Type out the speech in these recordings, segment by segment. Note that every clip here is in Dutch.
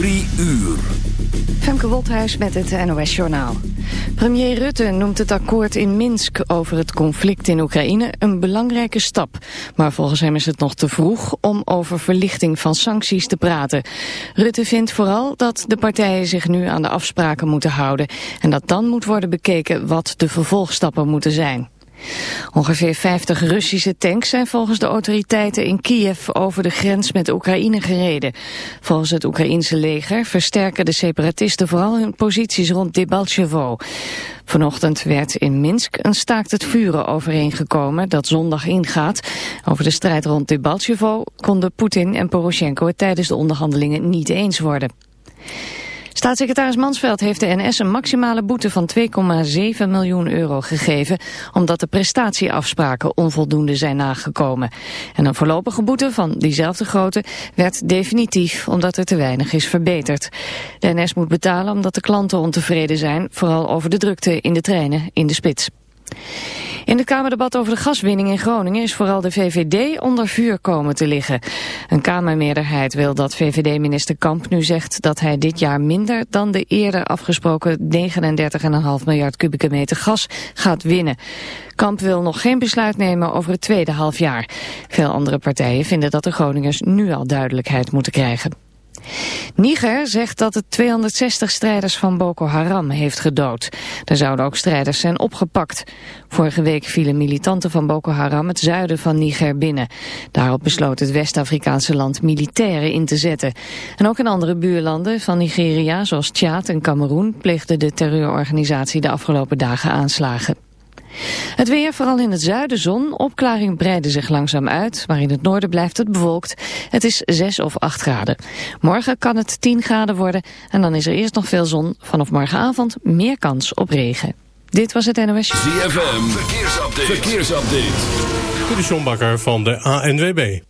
Drie uur. Femke Wolthuis met het NOS Journaal. Premier Rutte noemt het akkoord in Minsk over het conflict in Oekraïne een belangrijke stap. Maar volgens hem is het nog te vroeg om over verlichting van sancties te praten. Rutte vindt vooral dat de partijen zich nu aan de afspraken moeten houden. En dat dan moet worden bekeken wat de vervolgstappen moeten zijn. Ongeveer 50 Russische tanks zijn volgens de autoriteiten in Kiev over de grens met Oekraïne gereden. Volgens het Oekraïense leger versterken de separatisten vooral hun posities rond Debaltsevo. Vanochtend werd in Minsk een staakt het vuren overeengekomen dat zondag ingaat. Over de strijd rond Debaltsevo konden Poetin en Poroshenko het tijdens de onderhandelingen niet eens worden. Staatssecretaris Mansveld heeft de NS een maximale boete van 2,7 miljoen euro gegeven, omdat de prestatieafspraken onvoldoende zijn nagekomen. En een voorlopige boete van diezelfde grootte werd definitief, omdat er te weinig is verbeterd. De NS moet betalen omdat de klanten ontevreden zijn, vooral over de drukte in de treinen in de spits. In het Kamerdebat over de gaswinning in Groningen is vooral de VVD onder vuur komen te liggen. Een Kamermeerderheid wil dat VVD-minister Kamp nu zegt dat hij dit jaar minder dan de eerder afgesproken 39,5 miljard kubieke meter gas gaat winnen. Kamp wil nog geen besluit nemen over het tweede halfjaar. Veel andere partijen vinden dat de Groningers nu al duidelijkheid moeten krijgen. Niger zegt dat het 260 strijders van Boko Haram heeft gedood. Er zouden ook strijders zijn opgepakt. Vorige week vielen militanten van Boko Haram het zuiden van Niger binnen. Daarop besloot het West-Afrikaanse land militairen in te zetten. En ook in andere buurlanden van Nigeria, zoals Tjaad en Cameroen... pleegde de terreurorganisatie de afgelopen dagen aanslagen. Het weer, vooral in het zuiden zon. Opklaring breiden zich langzaam uit, maar in het noorden blijft het bewolkt. Het is 6 of 8 graden. Morgen kan het 10 graden worden en dan is er eerst nog veel zon. Vanaf morgenavond meer kans op regen. Dit was het NOS. ZFM, verkeersupdate. verkeersupdate. Dit is van de ANWB.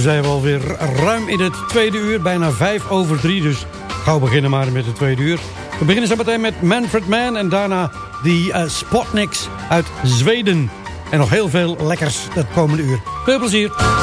Zo zijn we alweer ruim in het tweede uur. Bijna vijf over drie, dus gauw beginnen maar met het tweede uur. We beginnen zo meteen met Manfred Mann en daarna die uh, Spotniks uit Zweden. En nog heel veel lekkers het komende uur. Veel plezier!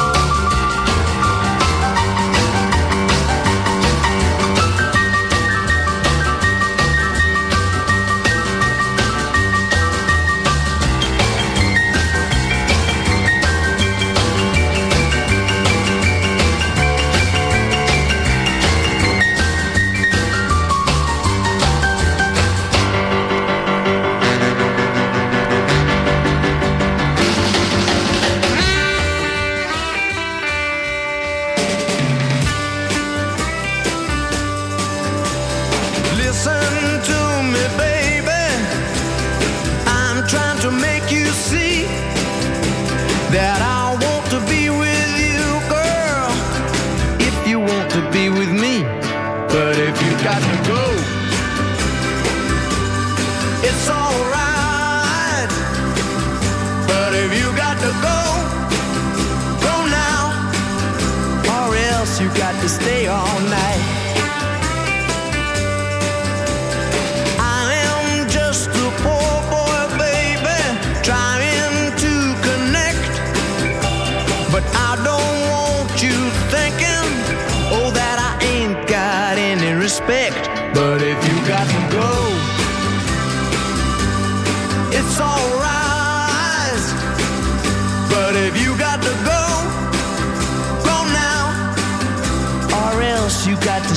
dancing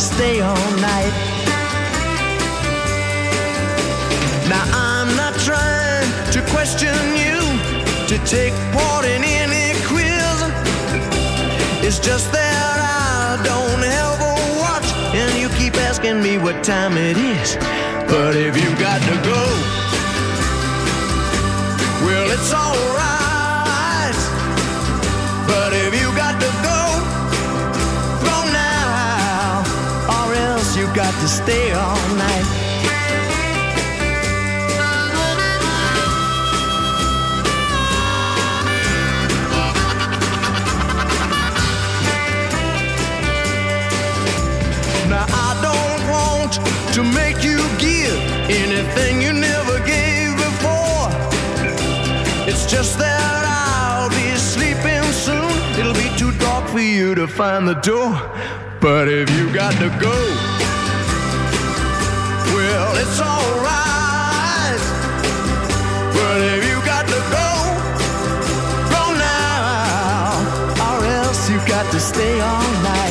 stay all night. Now I'm not trying to question you, to take part in any quiz. It's just that I don't have a watch, and you keep asking me what time it is. But if you've got to go, well, it's alright. Want to make you give anything you never gave before. It's just that I'll be sleeping soon. It'll be too dark for you to find the door. But if you got to go, well, it's alright. But if you got to go, go now, or else you got to stay all night.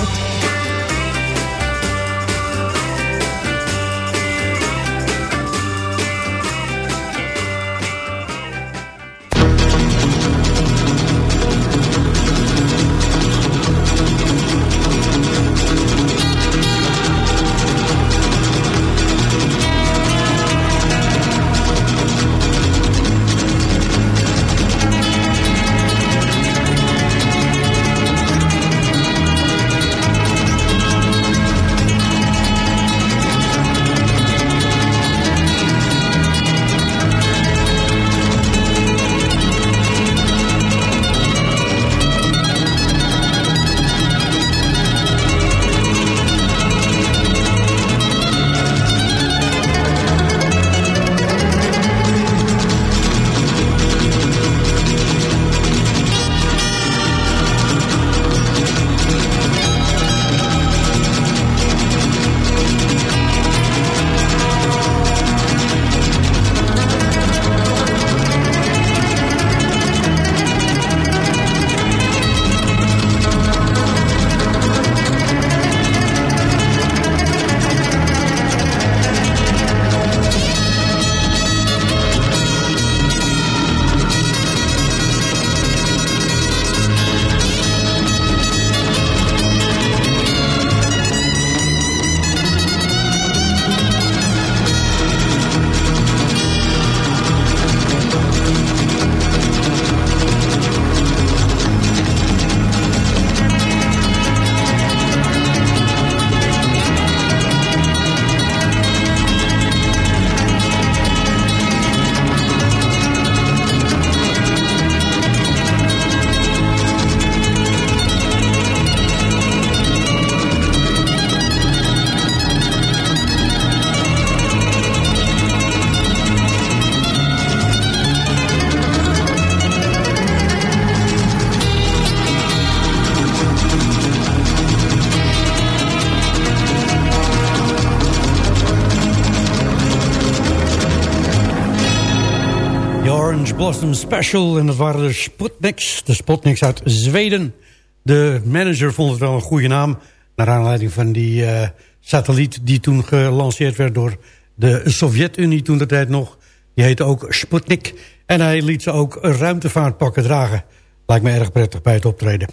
Blossom Special. En dat waren de Sputniks. De Sputniks uit Zweden. De manager vond het wel een goede naam. Naar aanleiding van die uh, satelliet die toen gelanceerd werd door de Sovjet-Unie toen de tijd nog. Die heette ook Sputnik. En hij liet ze ook ruimtevaartpakken dragen. Lijkt me erg prettig bij het optreden.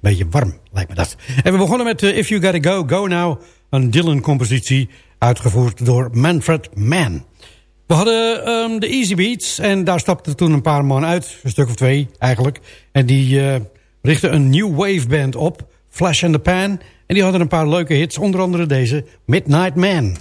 Beetje warm, lijkt me dat. En we begonnen met uh, If You Gotta Go, Go Now. Een Dylan-compositie, uitgevoerd door Manfred Mann. We hadden um, de Easy Beats en daar stapten toen een paar man uit. Een stuk of twee eigenlijk. En die uh, richtten een new wave band op. Flash and the Pan. En die hadden een paar leuke hits. Onder andere deze Midnight Man.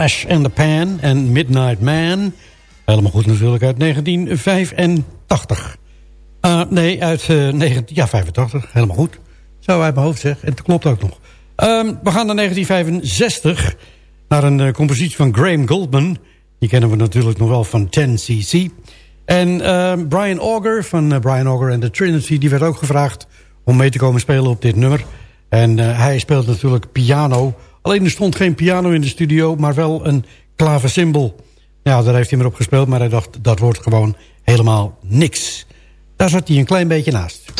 Flash and the Pan en Midnight Man. Helemaal goed natuurlijk uit 1985. Uh, nee, uit uh, 19, ja, 85. Helemaal goed. Zo uit mijn hoofd zeg. En dat klopt ook nog. Um, we gaan naar 1965. Naar een uh, compositie van Graham Goldman. Die kennen we natuurlijk nog wel van 10cc. En uh, Brian Auger van uh, Brian Auger en The Trinity... die werd ook gevraagd om mee te komen spelen op dit nummer. En hij speelt natuurlijk piano. Alleen er stond geen piano in de studio... maar wel een klaversymbol. Ja, daar heeft hij maar op gespeeld... maar hij dacht, dat wordt gewoon helemaal niks. Daar zat hij een klein beetje naast.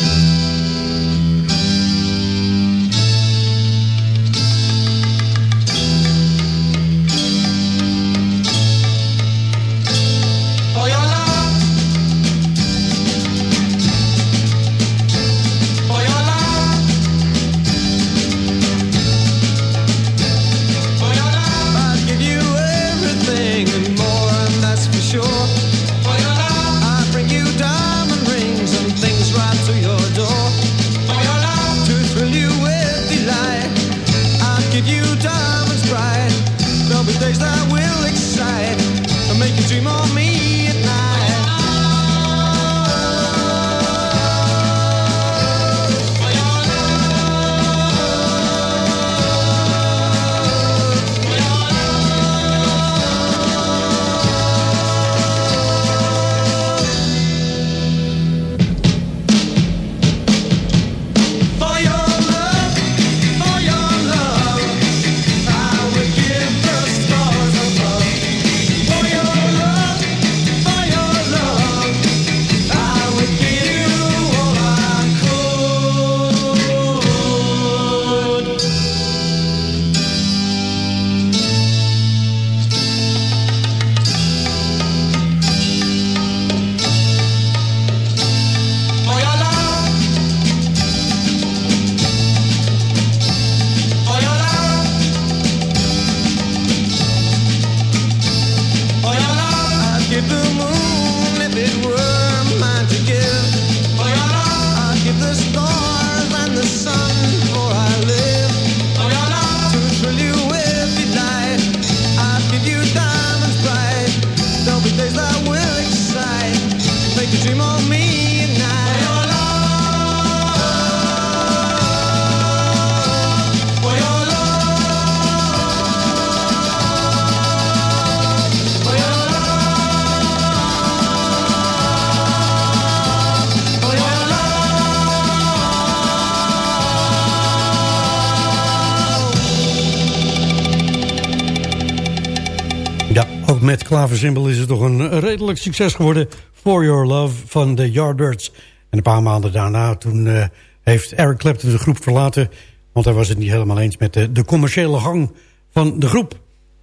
Klaversymbol is het toch een redelijk succes geworden. For Your Love van de Yardbirds. En een paar maanden daarna toen uh, heeft Eric Clapton de groep verlaten. Want hij was het niet helemaal eens met de, de commerciële gang van de groep.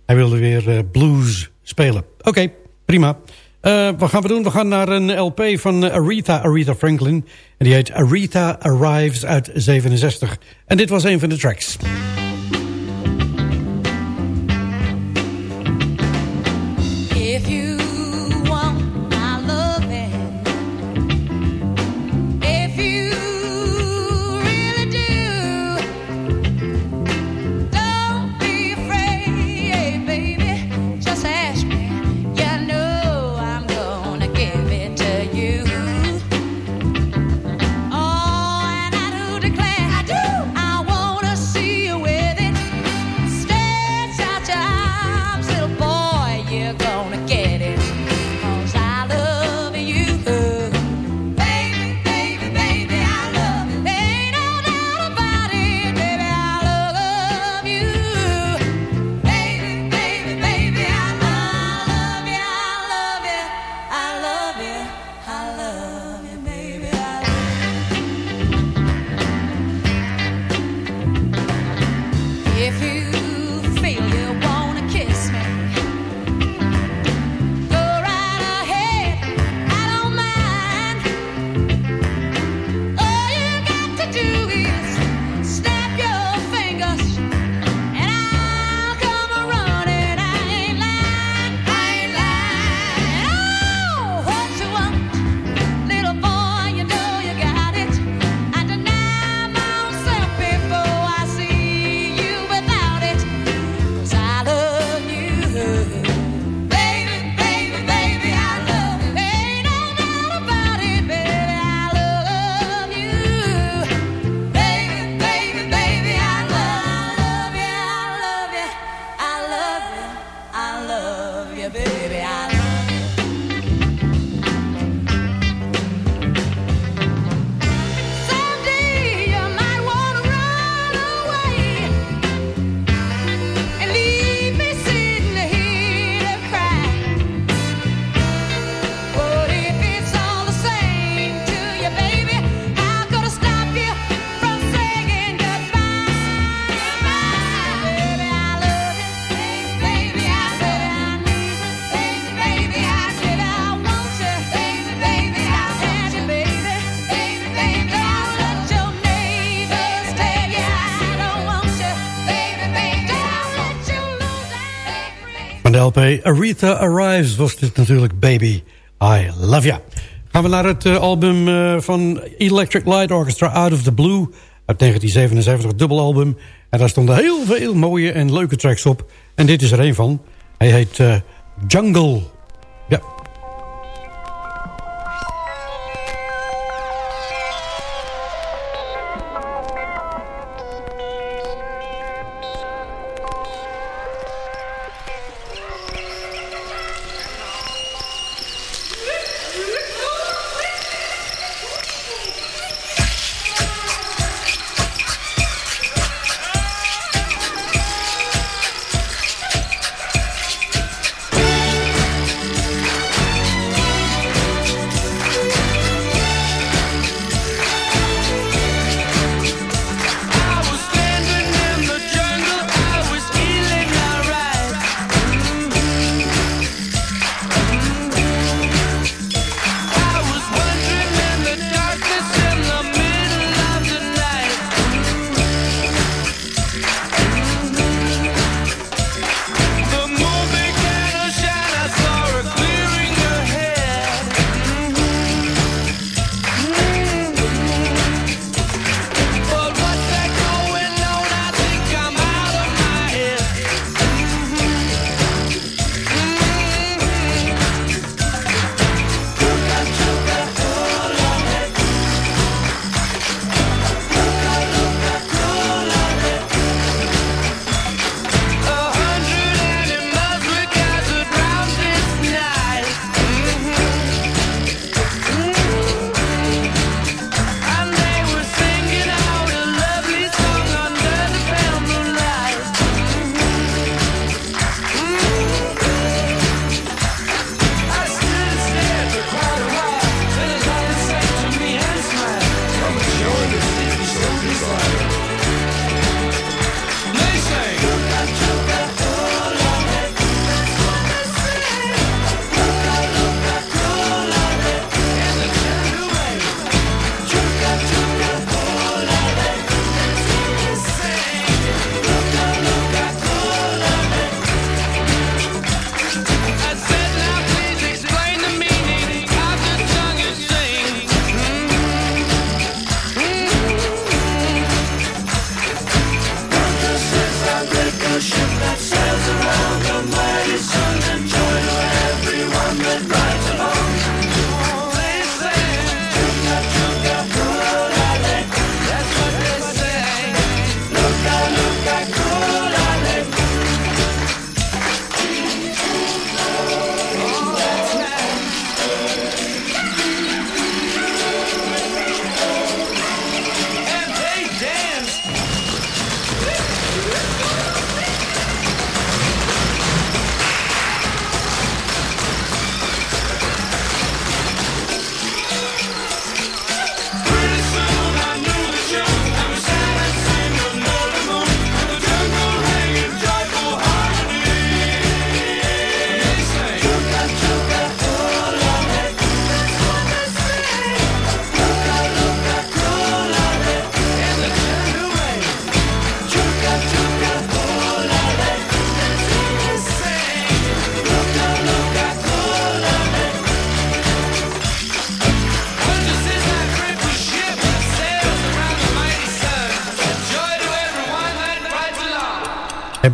Hij wilde weer uh, blues spelen. Oké, prima. Uh, wat gaan we doen? We gaan naar een LP van Aretha, Aretha Franklin. En die heet Aretha Arrives uit 67. En dit was een van de tracks. LP Aretha Arrives was dit natuurlijk Baby, I Love Ya. Gaan we naar het uh, album uh, van Electric Light Orchestra Out of the Blue uit 1977, dubbelalbum. En daar stonden heel veel mooie en leuke tracks op. En dit is er een van. Hij heet uh, Jungle.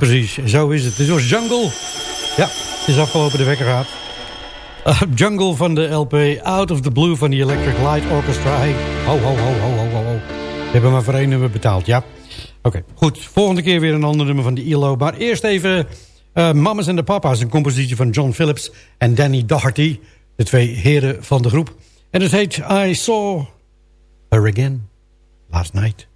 Precies, zo is het. Dit was Jungle. Ja, het is afgelopen de wekker gehad. Jungle van de LP Out of the Blue van de Electric Light Orchestra. Ho, ho, ho, ho, ho, ho. We hebben maar voor één nummer betaald, ja. Oké, goed. Volgende keer weer een ander nummer van de ILO. Maar eerst even Uh, Mamas and the Papa's, een compositie van John Phillips en Danny Doherty. De twee heren van de groep. En het heet I Saw Her Again Last Night.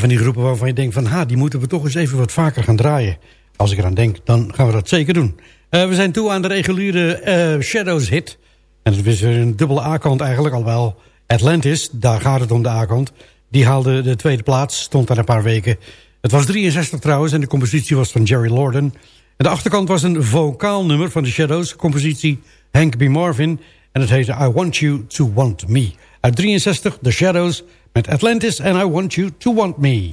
Van die groepen waarvan je denkt van... ha, die moeten we toch eens even wat vaker gaan draaien. Als ik eraan denk, dan gaan we dat zeker doen. Uh, we zijn toe aan de reguliere uh, Shadows hit. En het is een dubbele A-kant eigenlijk. Al wel Atlantis, daar gaat het om de A-kant. Die haalde de tweede plaats, stond daar een paar weken. Het was 63 trouwens en de compositie was van Jerry Lorden. En de achterkant was een vocaal nummer van de Shadows. Compositie Hank B. Marvin. En het heette I Want You To Want Me. Uit 63, The Shadows met Atlantis and I Want You To Want Me.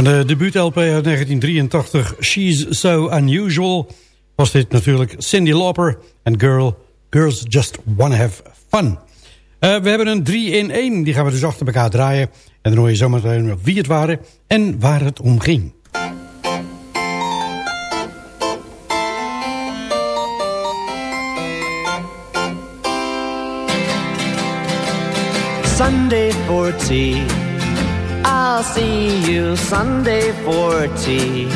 Van de debuut-LP uit 1983, She's So Unusual... was dit natuurlijk Cindy Lauper en Girl, Girls Just Wanna Have Fun. Uh, we hebben een 3 in 1, die gaan we dus achter elkaar draaien. En dan hoor je zometeen wie het waren en waar het om ging. Sunday for tea. I'll see you Sunday for tea.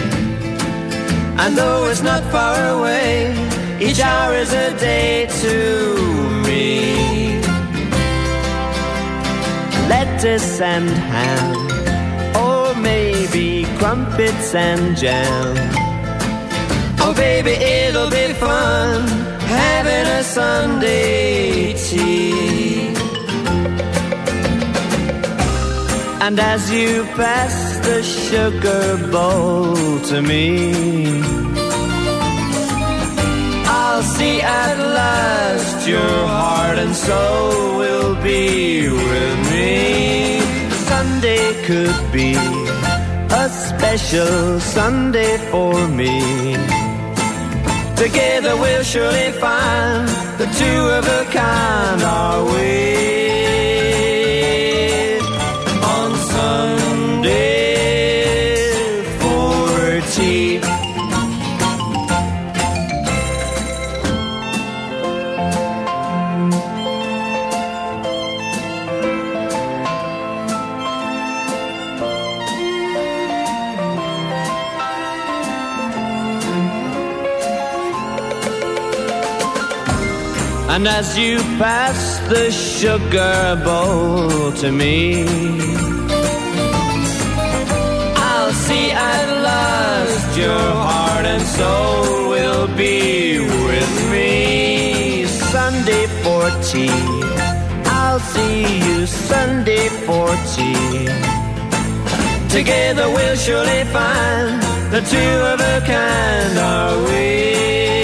And though it's not far away, each hour is a day to me. Lettuce and ham, or maybe crumpets and jam. Oh, baby, it'll be fun having a Sunday tea. And as you pass the sugar bowl to me, I'll see at last your heart and soul will be with me. Sunday could be a special Sunday for me. Together we'll surely find the two of a kind are we. And as you pass the sugar bowl to me, I'll see at last your heart and soul will be with me. Sunday for tea, I'll see you Sunday for tea. Together we'll surely find the two of a kind are we.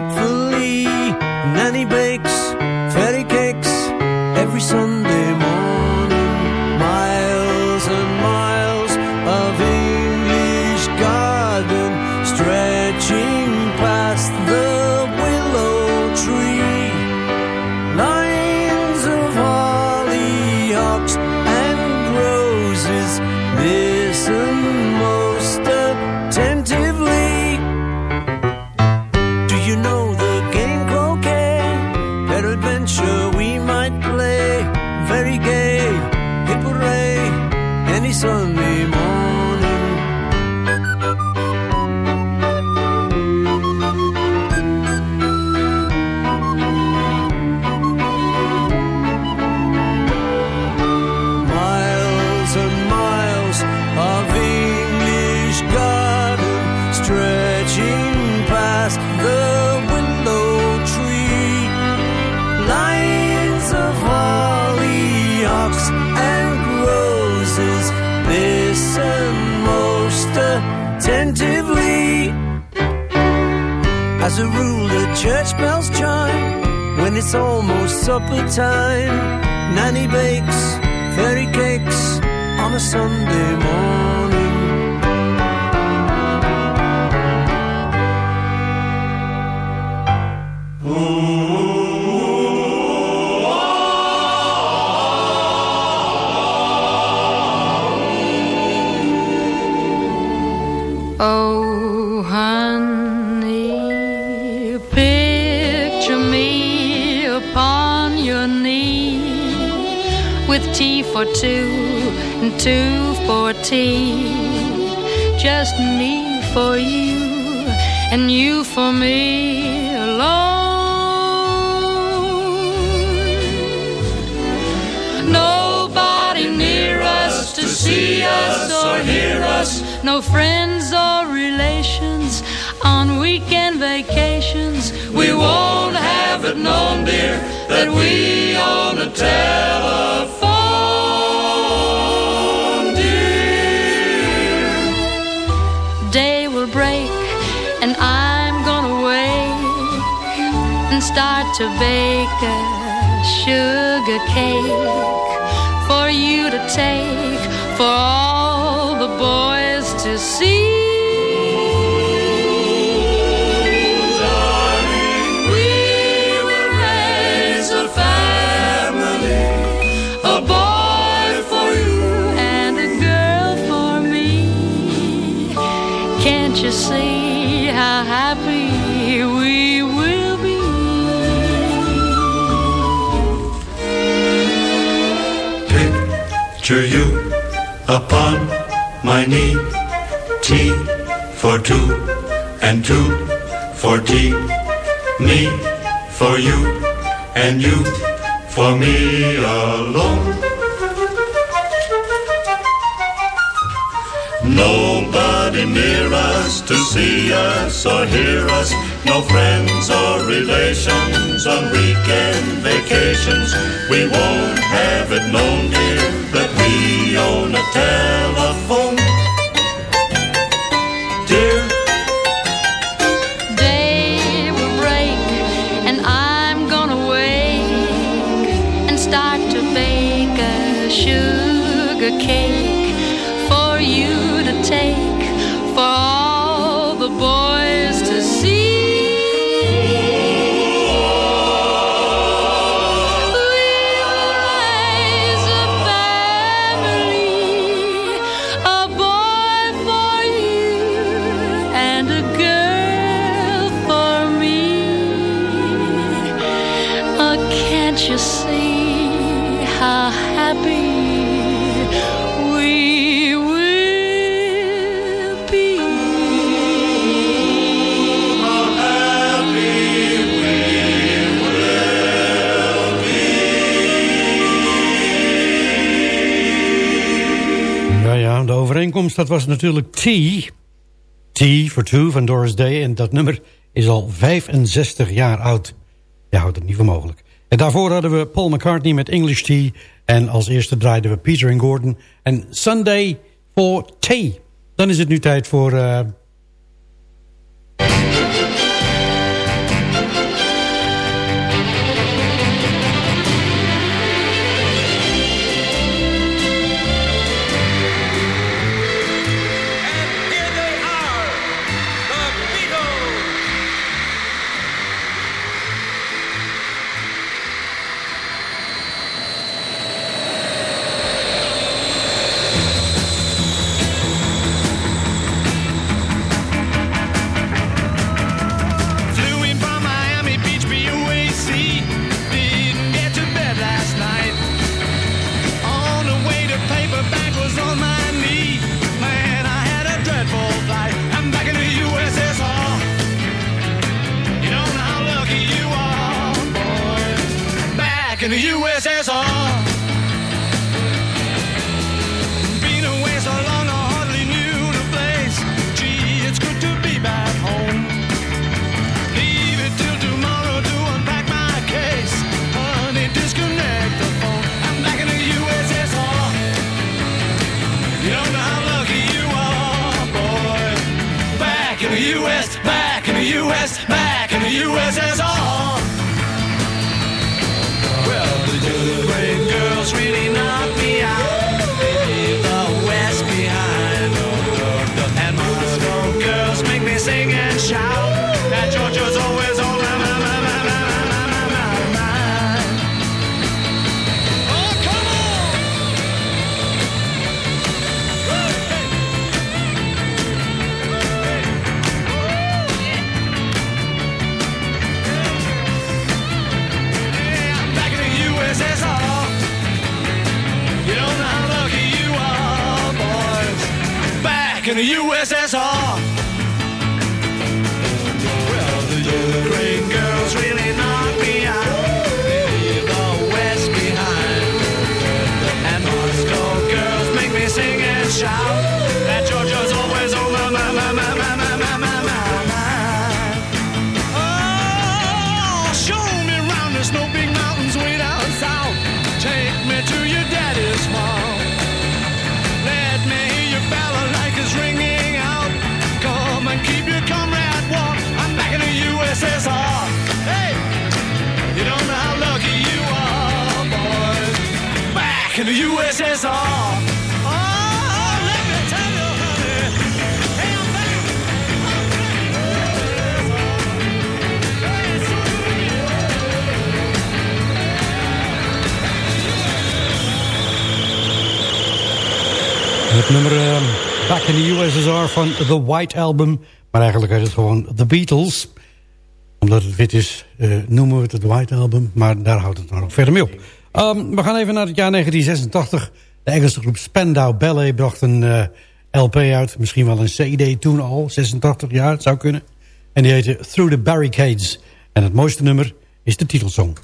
delightful As a rule, the church bells chime when it's almost supper time. Nanny bakes fairy cakes on a Sunday morning. For two and two for tea. Just me for you and you for me alone. Nobody near us to see us or hear us, no friends or relations on weekend vacations. We won't have it known, dear, that we own a telephone, to bake a sugar cake for you to take for all the boys to see. Picture you upon my knee, T for two and two for tea, me for you and you for me alone. Nobody near us to see us or hear us. No friends or relations on weekend vacations. We won't have it known, dear, that we own a telephone. Dear, Day will break, and I'm gonna wake and start to bake a sugar cake Ja, ja, de overeenkomst, dat was natuurlijk T. T for Two van Doris Day. En dat nummer is al 65 jaar oud. Je houdt het niet voor mogelijk. En daarvoor hadden we Paul McCartney met English Tea. En als eerste draaiden we Peter and Gordon. En Sunday for Tea. Dan is het nu tijd voor... eh, The White Album. Maar eigenlijk heet het gewoon The Beatles. Omdat het wit is, eh, noemen we het The White Album. Maar daar houdt het nog verder mee op. Ehm, we gaan even naar het jaar 1986. De Engelse groep Spandau Ballet bracht een eh, LP uit. Misschien wel een CD toen al, 86 jaar, het zou kunnen. En die heette Through the Barricades. En het mooiste nummer is de titelsong.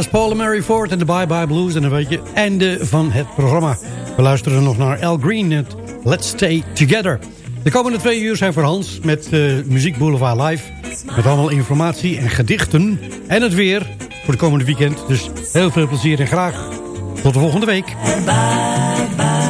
Les Paul en Mary Ford en de Bye Bye Blues. En dan weet je, einde van het programma. We luisteren nog naar Al Green met Let's Stay Together. De komende twee uur zijn voor Hans met eh, Muziek Boulevard Live. Met allemaal informatie en gedichten. En het weer voor de komende weekend. Dus heel veel plezier en graag tot de volgende week. Tot